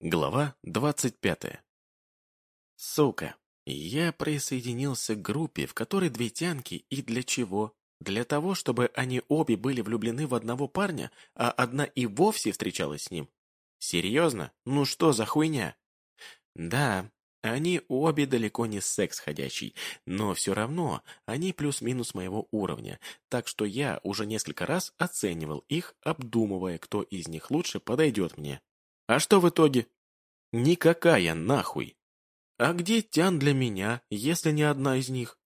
Глава двадцать пятая. Сука, я присоединился к группе, в которой две тянки, и для чего? Для того, чтобы они обе были влюблены в одного парня, а одна и вовсе встречалась с ним? Серьезно? Ну что за хуйня? Да, они обе далеко не секс ходячий, но все равно они плюс-минус моего уровня, так что я уже несколько раз оценивал их, обдумывая, кто из них лучше подойдет мне. А что в итоге? Никакая нахуй. А где Тян для меня, если не одна из них?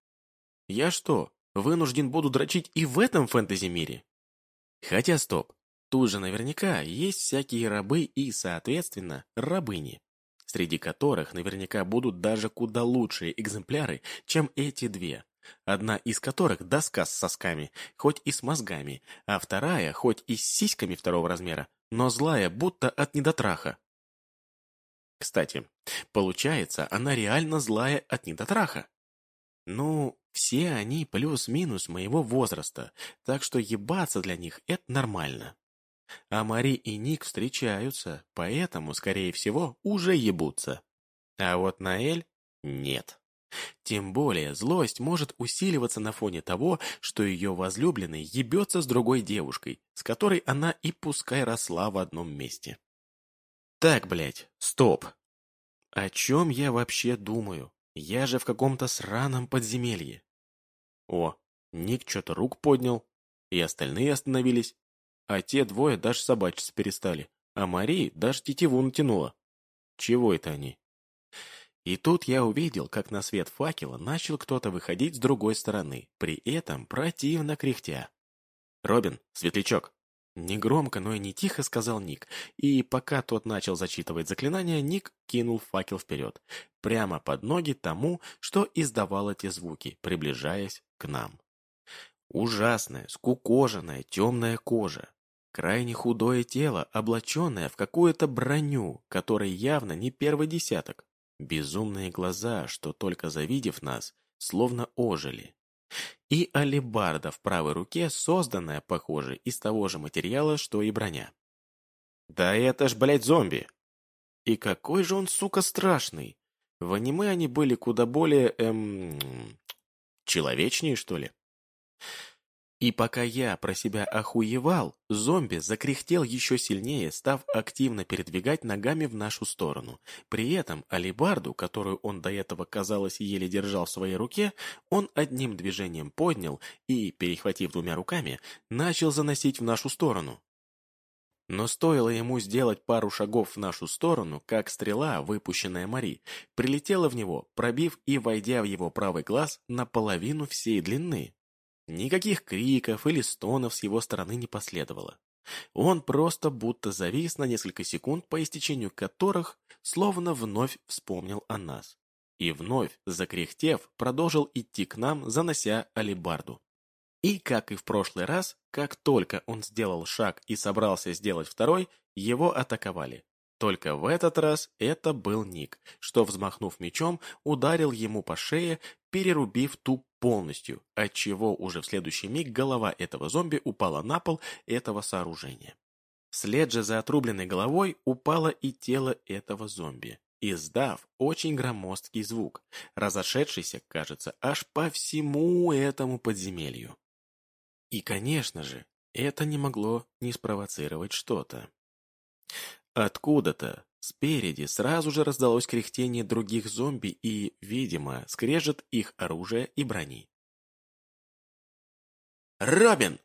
Я что, вынужден буду дрочить и в этом фэнтези-мире? Хотя стоп, тут же наверняка есть всякие рабы и, соответственно, рабыни, среди которых наверняка будут даже куда лучшие экземпляры, чем эти две. Одна из которых доска с сосками, хоть и с мозгами, а вторая, хоть и с сиськами второго размера, но злая, будто от недотраха. Кстати, получается, она реально злая от недотраха. Ну, все они плюс-минус моего возраста, так что ебаться для них это нормально. А Мари и Ник встречаются, поэтому, скорее всего, уже ебутся. А вот Наэль — нет. Тем более злость может усиливаться на фоне того, что ее возлюбленный ебется с другой девушкой, с которой она и пускай росла в одном месте. Так, блядь, стоп. О чем я вообще думаю? Я же в каком-то сраном подземелье. О, Ник что-то рук поднял, и остальные остановились, а те двое даже собачиться перестали, а Мари даже тетиву натянула. Чего это они? И тут я увидел, как на свет факела начал кто-то выходить с другой стороны, при этом противно кряхтя. «Робин, светлячок!» Негромко, но и не тихо сказал Ник, и пока тот начал зачитывать заклинание, Ник кинул факел вперед, прямо под ноги тому, что издавал эти звуки, приближаясь к нам. Ужасная, скукоженная, темная кожа, крайне худое тело, облаченное в какую-то броню, которой явно не первый десяток, Безумные глаза, что только завидев нас, словно ожили. И алебарда в правой руке, созданная, похоже, из того же материала, что и броня. Да это ж, блядь, зомби! И какой же он, сука, страшный! В аниме они были куда более, эм... человечнее, что ли? И пока я про себя охуевал, зомби закряхтел еще сильнее, став активно передвигать ногами в нашу сторону. При этом алибарду, которую он до этого, казалось, еле держал в своей руке, он одним движением поднял и, перехватив двумя руками, начал заносить в нашу сторону. Но стоило ему сделать пару шагов в нашу сторону, как стрела, выпущенная Мари, прилетела в него, пробив и войдя в его правый глаз наполовину всей длины. Никаких криков или стонов с его стороны не последовало. Он просто будто завис на несколько секунд, по истечению которых словно вновь вспомнил о нас. И вновь, закряхтев, продолжил идти к нам, занося алибарду. И, как и в прошлый раз, как только он сделал шаг и собрался сделать второй, его атаковали. Только в этот раз это был Ник, что, взмахнув мечом, ударил ему по шее, перерубив ту полностью, отчего уже в следующий миг голова этого зомби упала на пол этого сооружения. Вслед же за отрубленной головой упало и тело этого зомби, издав очень громоздкий звук, разошедшийся, кажется, аж по всему этому подземелью. И, конечно же, это не могло не спровоцировать что-то. Откуда-то, спереди, сразу же раздалось кряхтение других зомби и, видимо, скрежет их оружия и брони. «Робин!»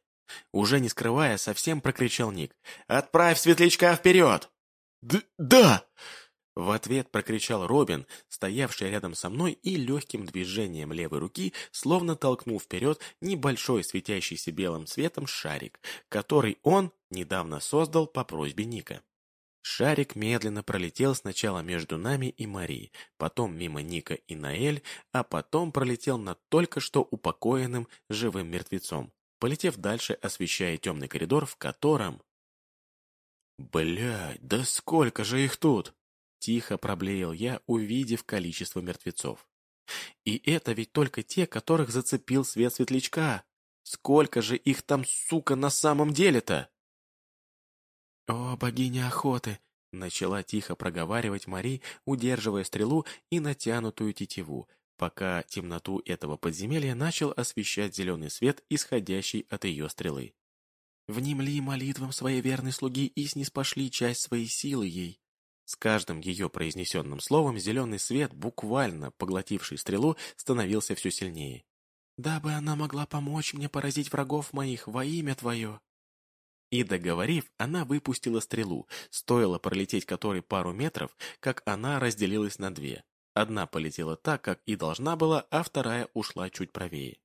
Уже не скрывая, совсем прокричал Ник. «Отправь светлячка вперед!» Д «Да!» В ответ прокричал Робин, стоявший рядом со мной и легким движением левой руки, словно толкнул вперед небольшой светящийся белым светом шарик, который он недавно создал по просьбе Ника. Шарик медленно пролетел сначала между нами и Марией, потом мимо Ника и Наэль, а потом пролетел над только что упокоенным живым мертвецом, полетев дальше, освещая темный коридор, в котором... «Блядь, да сколько же их тут!» Тихо проблеял я, увидев количество мертвецов. «И это ведь только те, которых зацепил свет светлячка! Сколько же их там, сука, на самом деле-то!» «О, богиня охоты! начала тихо проговаривать Мари, удерживая стрелу и натянутую тетиву, пока темноту этого подземелья начал освещать зеленый свет, исходящий от ее стрелы. «Внемли молитвам своей верной слуги и снеспошли часть своей силы ей». С каждым ее произнесенным словом зеленый свет, буквально поглотивший стрелу, становился все сильнее. «Дабы она могла помочь мне поразить врагов моих во имя Твое». И договорив, она выпустила стрелу, стоило пролететь которой пару метров, как она разделилась на две. Одна полетела так, как и должна была, а вторая ушла чуть правее.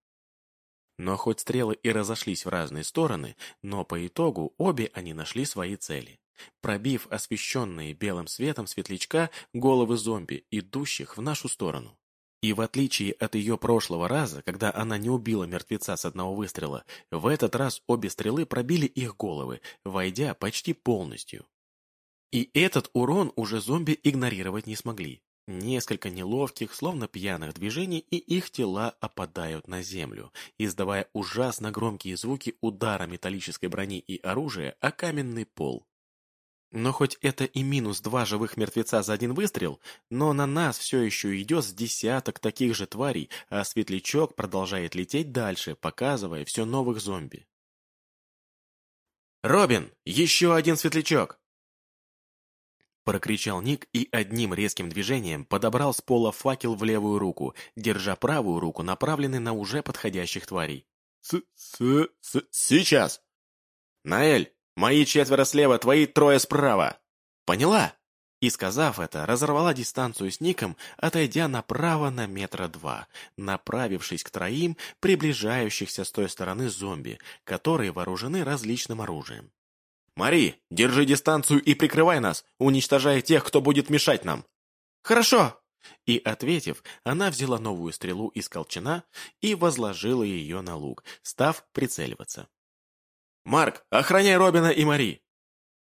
Но хоть стрелы и разошлись в разные стороны, но по итогу обе они нашли свои цели. Пробив освещенные белым светом светлячка головы зомби, идущих в нашу сторону. И в отличие от ее прошлого раза, когда она не убила мертвеца с одного выстрела, в этот раз обе стрелы пробили их головы, войдя почти полностью. И этот урон уже зомби игнорировать не смогли. Несколько неловких, словно пьяных движений, и их тела опадают на землю, издавая ужасно громкие звуки удара металлической брони и оружия о каменный пол. Но хоть это и минус два живых мертвеца за один выстрел, но на нас все еще идет с десяток таких же тварей, а светлячок продолжает лететь дальше, показывая все новых зомби. «Робин, еще один светлячок!» Прокричал Ник и одним резким движением подобрал с пола факел в левую руку, держа правую руку направленной на уже подходящих тварей. «С-с-с... Сейчас!» «Наэль, мои четверо слева, твои трое справа!» «Поняла?» И, сказав это, разорвала дистанцию с Ником, отойдя направо на метра два, направившись к троим, приближающихся с той стороны зомби, которые вооружены различным оружием. «Мари, держи дистанцию и прикрывай нас, уничтожая тех, кто будет мешать нам!» «Хорошо!» И, ответив, она взяла новую стрелу из колчана и возложила ее на лук, став прицеливаться. «Марк, охраняй Робина и Мари!»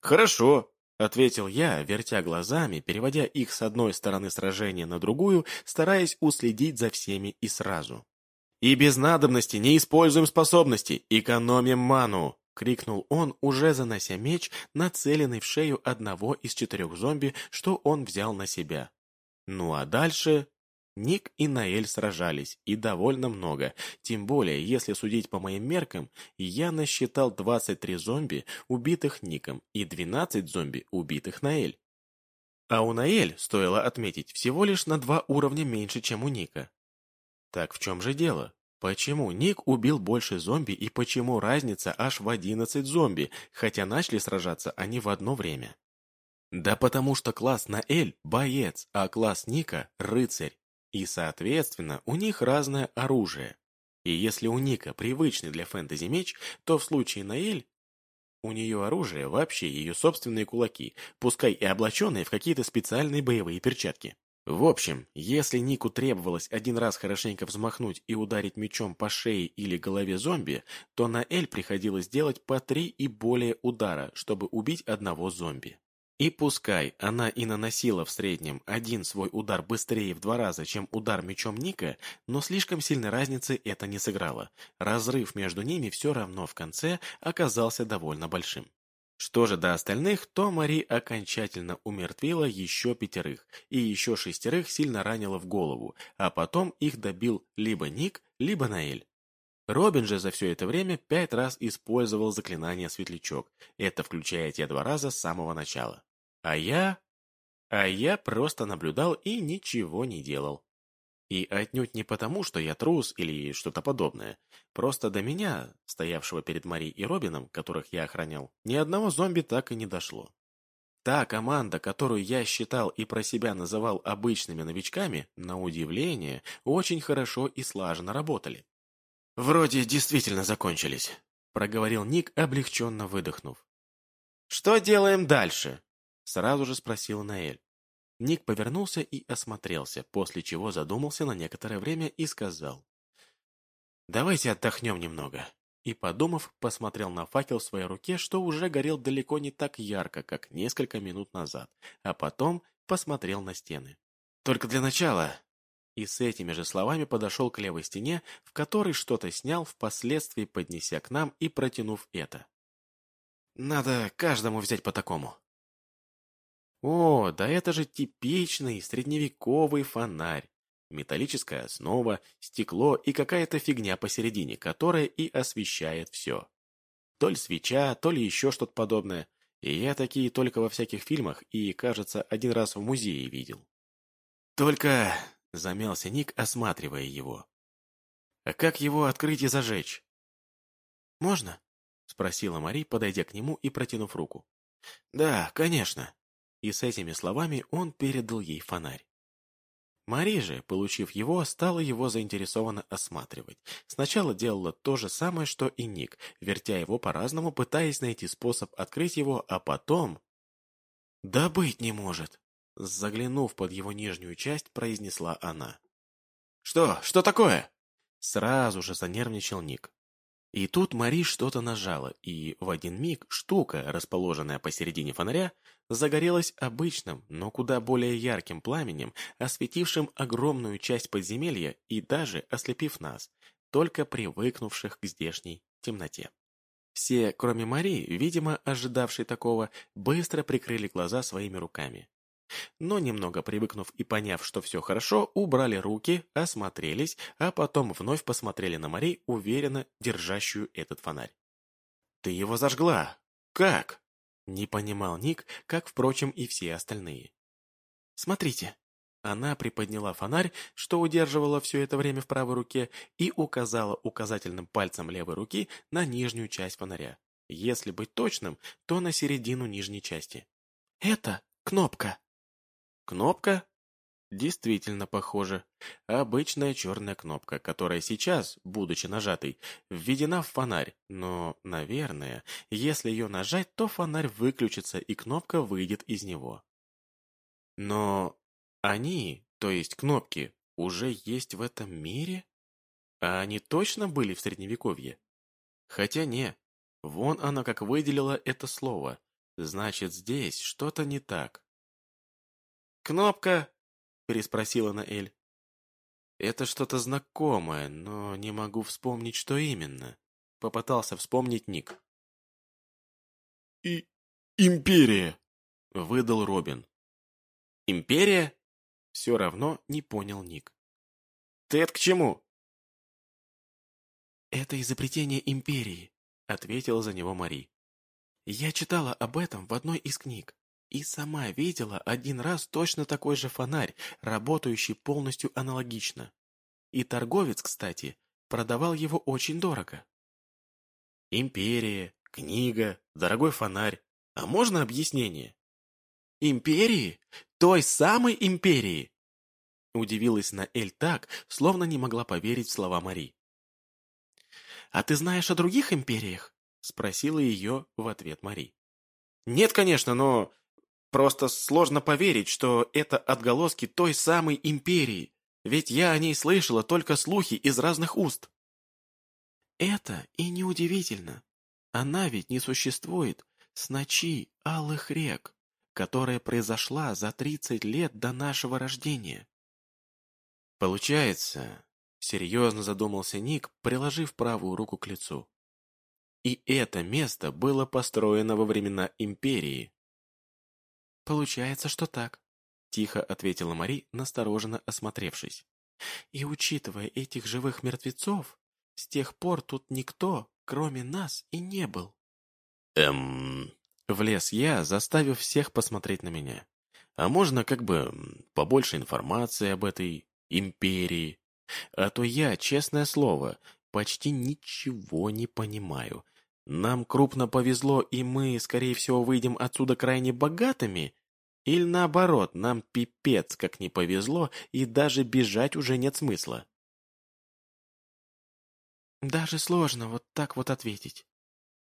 «Хорошо!» — ответил я, вертя глазами, переводя их с одной стороны сражения на другую, стараясь уследить за всеми и сразу. «И без надобности не используем способности, экономим ману!» — крикнул он, уже занося меч, нацеленный в шею одного из четырех зомби, что он взял на себя. Ну а дальше... Ник и Наэль сражались, и довольно много, тем более, если судить по моим меркам, я насчитал 23 зомби, убитых Ником, и 12 зомби, убитых Наэль. А у Наэль, стоило отметить, всего лишь на два уровня меньше, чем у Ника. Так в чем же дело? Почему Ник убил больше зомби и почему разница аж в 11 зомби, хотя начали сражаться они в одно время? Да потому что класс Наэль – боец, а класс Ника – рыцарь. И, соответственно, у них разное оружие. И если у Ника привычный для фэнтези меч, то в случае Наэль у нее оружие вообще ее собственные кулаки, пускай и облаченные в какие-то специальные боевые перчатки. В общем, если Нику требовалось один раз хорошенько взмахнуть и ударить мечом по шее или голове зомби, то на Эль приходилось делать по три и более удара, чтобы убить одного зомби. И пускай она и наносила в среднем один свой удар быстрее в два раза, чем удар мечом Ника, но слишком сильной разницы это не сыграло. Разрыв между ними все равно в конце оказался довольно большим. Что же до остальных, то Мари окончательно умертвила еще пятерых, и еще шестерых сильно ранила в голову, а потом их добил либо Ник, либо Наэль. Робин же за все это время пять раз использовал заклинание «Светлячок», это включая те два раза с самого начала. А я... А я просто наблюдал и ничего не делал. И отнюдь не потому, что я трус или что-то подобное. Просто до меня, стоявшего перед Мари и Робином, которых я охранял, ни одного зомби так и не дошло. Та команда, которую я считал и про себя называл обычными новичками, на удивление, очень хорошо и слаженно работали. «Вроде действительно закончились», — проговорил Ник, облегченно выдохнув. «Что делаем дальше?» — сразу же спросил Наэль. Ник повернулся и осмотрелся, после чего задумался на некоторое время и сказал. «Давайте отдохнем немного». И, подумав, посмотрел на факел в своей руке, что уже горел далеко не так ярко, как несколько минут назад, а потом посмотрел на стены. «Только для начала...» И с этими же словами подошел к левой стене, в которой что-то снял, впоследствии поднеся к нам и протянув это. «Надо каждому взять по такому». О, да это же типичный средневековый фонарь. Металлическая основа, стекло и какая-то фигня посередине, которая и освещает все. То ли свеча, то ли еще что-то подобное. И я такие только во всяких фильмах и, кажется, один раз в музее видел. Только... Замялся Ник, осматривая его. А как его открыть и зажечь? «Можно?» — спросила Мари, подойдя к нему и протянув руку. «Да, конечно». И с этими словами он передал ей фонарь. Мари же, получив его, стала его заинтересованно осматривать. Сначала делала то же самое, что и Ник, вертя его по-разному, пытаясь найти способ открыть его, а потом... «Да быть не может!» Заглянув под его нижнюю часть, произнесла она. «Что? Что такое?» Сразу же занервничал Ник. И тут Мари что-то нажала, и в один миг штука, расположенная посередине фонаря, загорелась обычным, но куда более ярким пламенем, осветившим огромную часть подземелья и даже ослепив нас, только привыкнувших к здешней темноте. Все, кроме Мари, видимо, ожидавшей такого, быстро прикрыли глаза своими руками. Но немного привыкнув и поняв, что все хорошо, убрали руки, осмотрелись, а потом вновь посмотрели на Мари, уверенно держащую этот фонарь. «Ты его зажгла! Как?» Не понимал Ник, как, впрочем, и все остальные. «Смотрите!» Она приподняла фонарь, что удерживала все это время в правой руке, и указала указательным пальцем левой руки на нижнюю часть фонаря. Если быть точным, то на середину нижней части. «Это кнопка!» Кнопка? Действительно похоже. Обычная черная кнопка, которая сейчас, будучи нажатой, введена в фонарь. Но, наверное, если ее нажать, то фонарь выключится и кнопка выйдет из него. Но они, то есть кнопки, уже есть в этом мире? А они точно были в Средневековье? Хотя не. Вон она как выделила это слово. Значит, здесь что-то не так. «Кнопка?» – переспросила Наэль. «Это что-то знакомое, но не могу вспомнить, что именно», – попытался вспомнить Ник. «И... империя!» – выдал Робин. «Империя?» – все равно не понял Ник. «Ты это к чему?» «Это изобретение империи», — ответила за него Мари. «Я читала об этом в одной из книг. И сама видела один раз точно такой же фонарь, работающий полностью аналогично. И торговец, кстати, продавал его очень дорого. Империя, книга, дорогой фонарь. А можно объяснение? Империи? Той самой империи? Удивилась Наэль так, словно не могла поверить в слова Мари. «А ты знаешь о других империях?» — спросила ее в ответ Мари. «Нет, конечно, но Просто сложно поверить, что это отголоски той самой империи, ведь я о ней слышала только слухи из разных уст. Это и неудивительно. Она ведь не существует с ночи алых рек, которая произошла за 30 лет до нашего рождения. Получается, серьезно задумался Ник, приложив правую руку к лицу. И это место было построено во времена империи. «Получается, что так», — тихо ответила Мари, настороженно осмотревшись. «И учитывая этих живых мертвецов, с тех пор тут никто, кроме нас, и не был». «Эм...» — влез я, заставив всех посмотреть на меня. «А можно как бы побольше информации об этой империи? А то я, честное слово, почти ничего не понимаю». Нам крупно повезло, и мы, скорее всего, выйдем отсюда крайне богатыми? Или наоборот, нам пипец как не повезло, и даже бежать уже нет смысла? Даже сложно вот так вот ответить.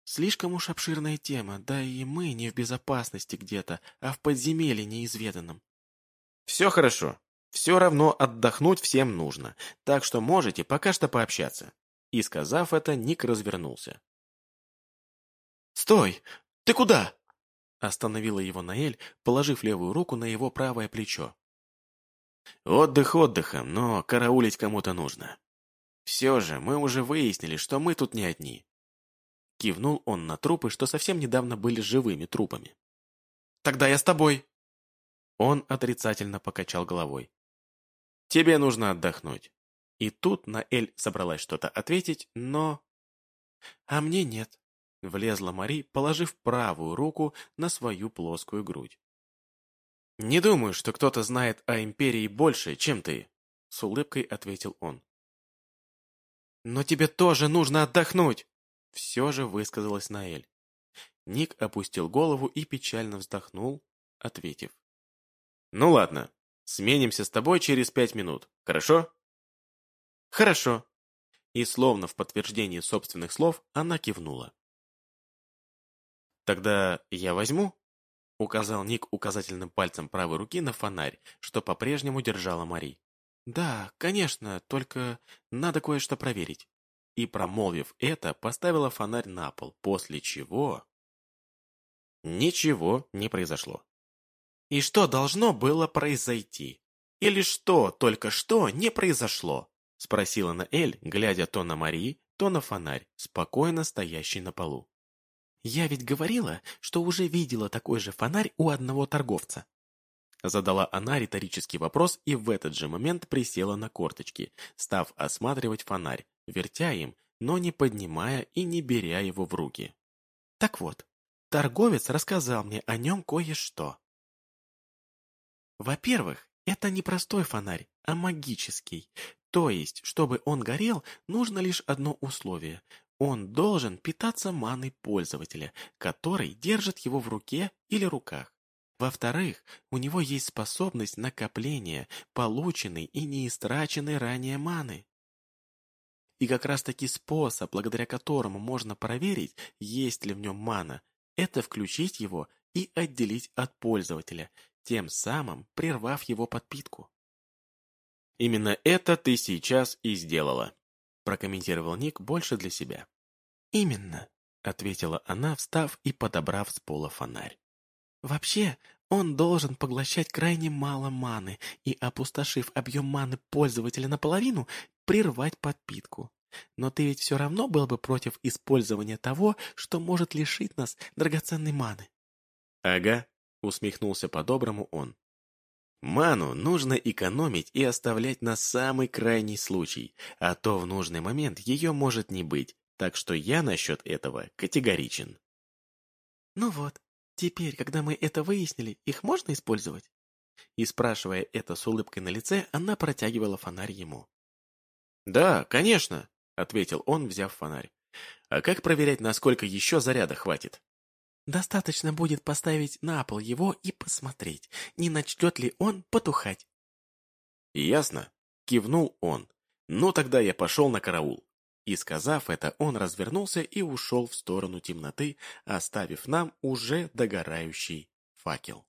Слишком уж обширная тема, да и мы не в безопасности где-то, а в подземелье неизведанном. Все хорошо. Все равно отдохнуть всем нужно, так что можете пока что пообщаться. И сказав это, Ник развернулся. «Стой! Ты куда?» Остановила его Наэль, положив левую руку на его правое плечо. «Отдых отдыхом, но караулить кому-то нужно. Все же мы уже выяснили, что мы тут не одни». Кивнул он на трупы, что совсем недавно были живыми трупами. «Тогда я с тобой!» Он отрицательно покачал головой. «Тебе нужно отдохнуть». И тут Наэль собралась что-то ответить, но... «А мне нет», — влезла Мари, положив правую руку на свою плоскую грудь. «Не думаю, что кто-то знает о Империи больше, чем ты», — с улыбкой ответил он. «Но тебе тоже нужно отдохнуть!» Все же высказалась Наэль. Ник опустил голову и печально вздохнул, ответив. «Ну ладно, сменимся с тобой через пять минут, хорошо?» «Хорошо». И словно в подтверждении собственных слов она кивнула. «Тогда я возьму?» Указал Ник указательным пальцем правой руки на фонарь, что по-прежнему держала Мари. «Да, конечно, только надо кое-что проверить». И, промолвив это, поставила фонарь на пол, после чего... Ничего не произошло. И что должно было произойти? Или что только что не произошло? Спросила Наэль, глядя то на Мари, то на фонарь, спокойно стоящий на полу. «Я ведь говорила, что уже видела такой же фонарь у одного торговца». Задала она риторический вопрос и в этот же момент присела на корточки, став осматривать фонарь, вертя им, но не поднимая и не беря его в руки. Так вот, торговец рассказал мне о нем кое-что. Во-первых, это не простой фонарь, а магический. То есть, чтобы он горел, нужно лишь одно условие. Он должен питаться маной пользователя, который держит его в руке или руках. Во-вторых, у него есть способность накопления полученной и неистраченной ранее маны. И как раз таки способ, благодаря которому можно проверить, есть ли в нем мана, это включить его и отделить от пользователя, тем самым прервав его подпитку. Именно это ты сейчас и сделала прокомментировал Ник больше для себя. «Именно», — ответила она, встав и подобрав с пола фонарь. «Вообще, он должен поглощать крайне мало маны и, опустошив объем маны пользователя наполовину, прервать подпитку. Но ты ведь все равно был бы против использования того, что может лишить нас драгоценной маны». «Ага», — усмехнулся по-доброму он. Ману нужно экономить и оставлять на самый крайний случай, а то в нужный момент ее может не быть, так что я насчет этого категоричен. Ну вот, теперь, когда мы это выяснили, их можно использовать? И спрашивая это с улыбкой на лице, она протягивала фонарь ему. «Да, конечно», — ответил он, взяв фонарь. «А как проверять, насколько еще заряда хватит?» Достаточно будет поставить на пол его и посмотреть, не начнет ли он потухать. Ясно, кивнул он. Ну тогда я пошел на караул. И сказав это, он развернулся и ушел в сторону темноты, оставив нам уже догорающий факел.